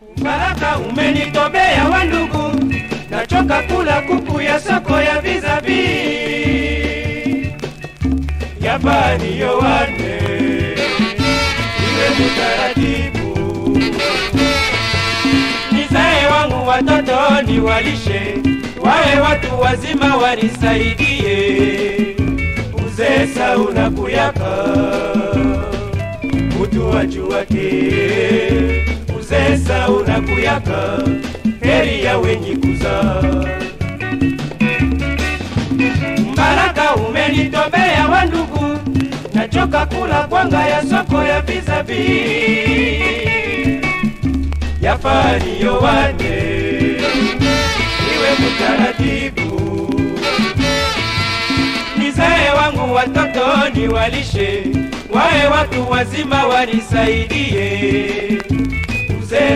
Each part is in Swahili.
Baraka umenitobea wa ndugu, nachoka kula kuku ya soko ya vizabi. Yabani yowane iwe mutaratibu, nizae wangu watoto niwalishe, wawe watu wazima wanisaidie, uzee sauna kuyaka. Mutu wajuwake uzee unakuyaka, heri ya wenye kuzaa Mbaraka umenitobea wa ndugu, nachoka kula kwanga ya soko ya vizavi. Yafani wane iwe mutaratibu, wangu watoto niwalishe, wae watu wazima wanisaidie,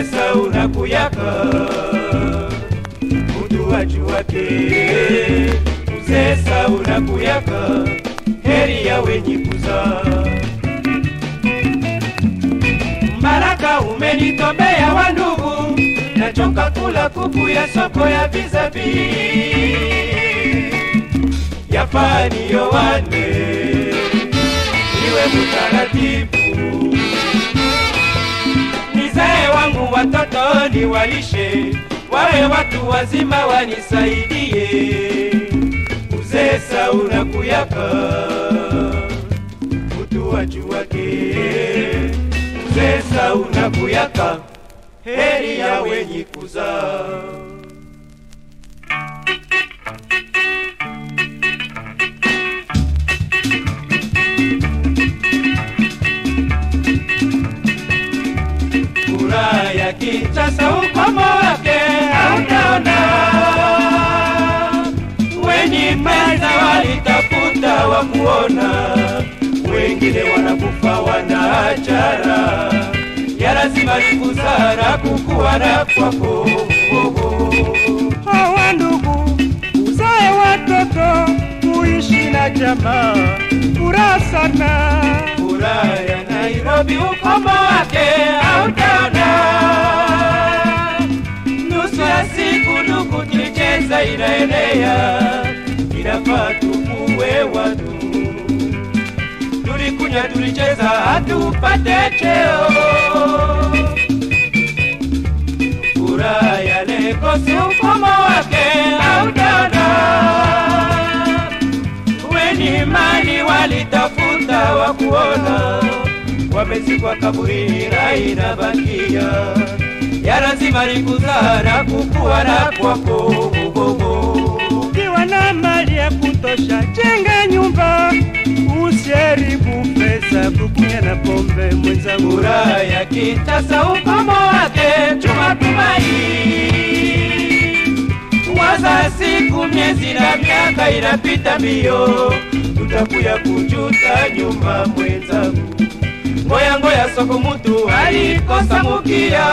uzee unakuyaka, mutu wajuwake uzee sauna kuyaka heri ya wenye kuzaa Mbaraka umenitombea wa ndugu, nachoka kula kuku ya soko ya vizavi yafani yowane iwe mutaratibu, wangu ni walishe, wawe watu wazima wanisaidie, uzee sauna kuyaka mutu wajuwake uzee sauna kuyaka heri ya wenye kuzaa Kinshasa ukomo wake hautaona. Wenye meza walitafuta wakuona, wengine wanakufa wanaachara. Ya lazima ni busara kukuwa na kwako hawa ndugu, uzae watoto, kuishi na jamaa, furaha sana. furaha ya Nairobi ukomo wake hautaona. Tulicheza inaenea, inafaa tukuwe watu. Tulikunya tulicheza hatupate cheo. Furaha ya Lagos ukomo wake hautaona weni mali walitafuta wa kuona, wamezikwa kaburini, rai na bakia ya lazima likuzara kukua na kwako mugogo. Ukiwa na mali ya kutosha, jenga nyumba, usiharibu pesa kukunya na pombe mwenzangu. Furaha ya kitasa ukomo wake chuma tumaini, waza siku miezi na miaka inapita mbio, tutakuya kujuta nyuma mwenzangu. soko mutu alikosa mokia.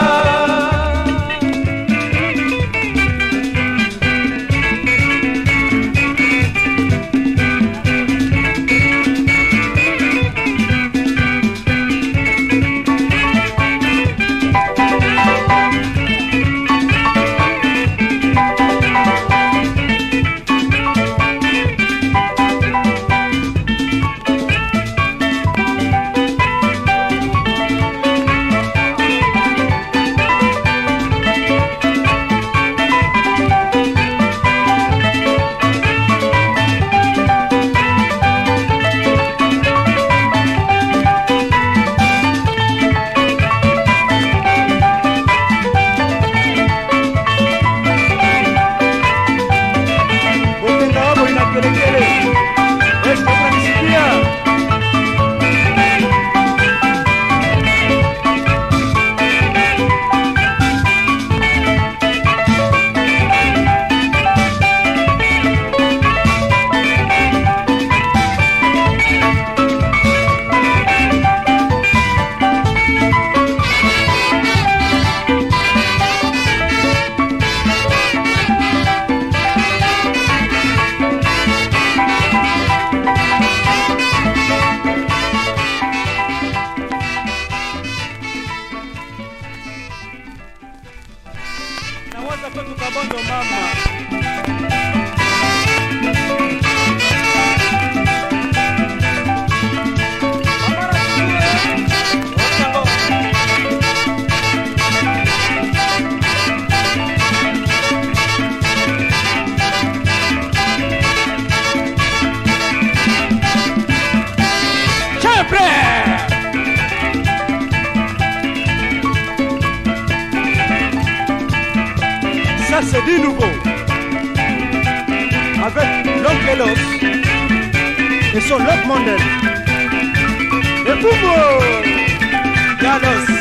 Eu toca o cabando, mama. C'est du nouveau. Avec l'oncle Elos et son Love Mandel. Et Boubou Galos.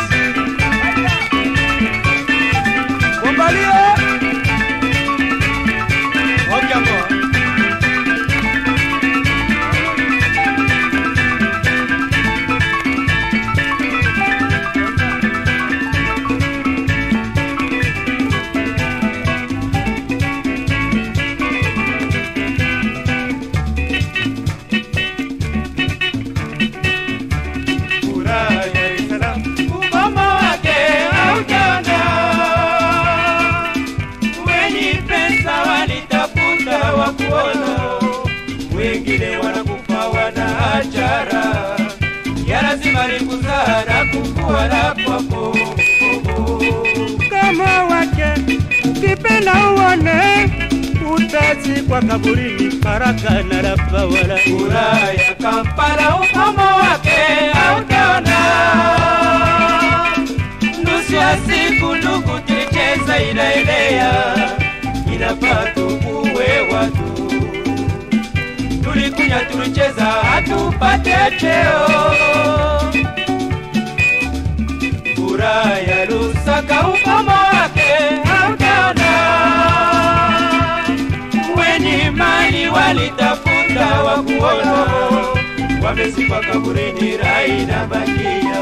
Kuona, wengine wanakufa wana ajara. Ya lazima ni kuzaa na kukua na kwako. kama wake ukipenda uone utazikwa kaburini baraka na Rafa wala Furaha Kampala ukomo wake haujaona. Nusu ya siku ndugu tulicheza inaelea, inafaa Tulikunya tulicheza hatupate cheo. Furaha ya Lusaka ukomo wake hautaona, Wenye mali walitafuta wa kuona, wamezikwa kaburini rai na bakia.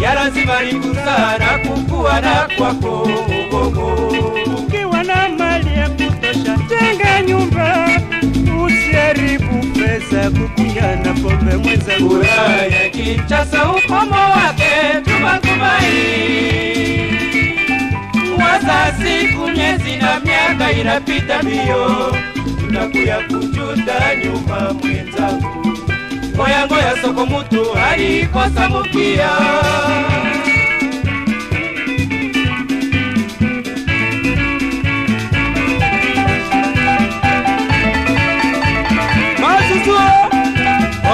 Ya lazima ni kuzaa na kukua na kwako ugogo. ukiwa na mali ya kutosha jenga nyumba usiharibu pesa kukunya na pombe mwenzangu Furaha ya ukomo wake tumatumai. Waza siku miezi na miaka inapita mbio, tunakuya kujuta nyuma mwenzangu. Ngoya ngoya soko mutu alikosa mukia.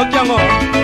Okiango na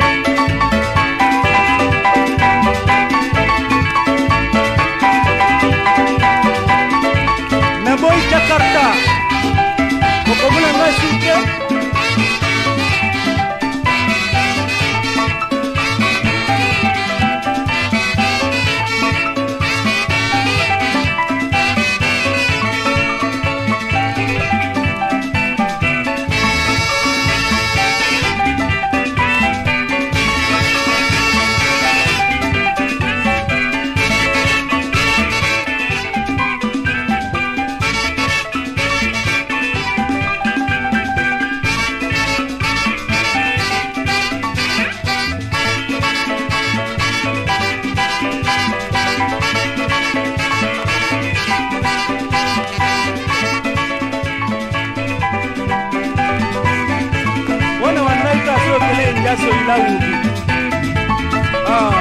Ah.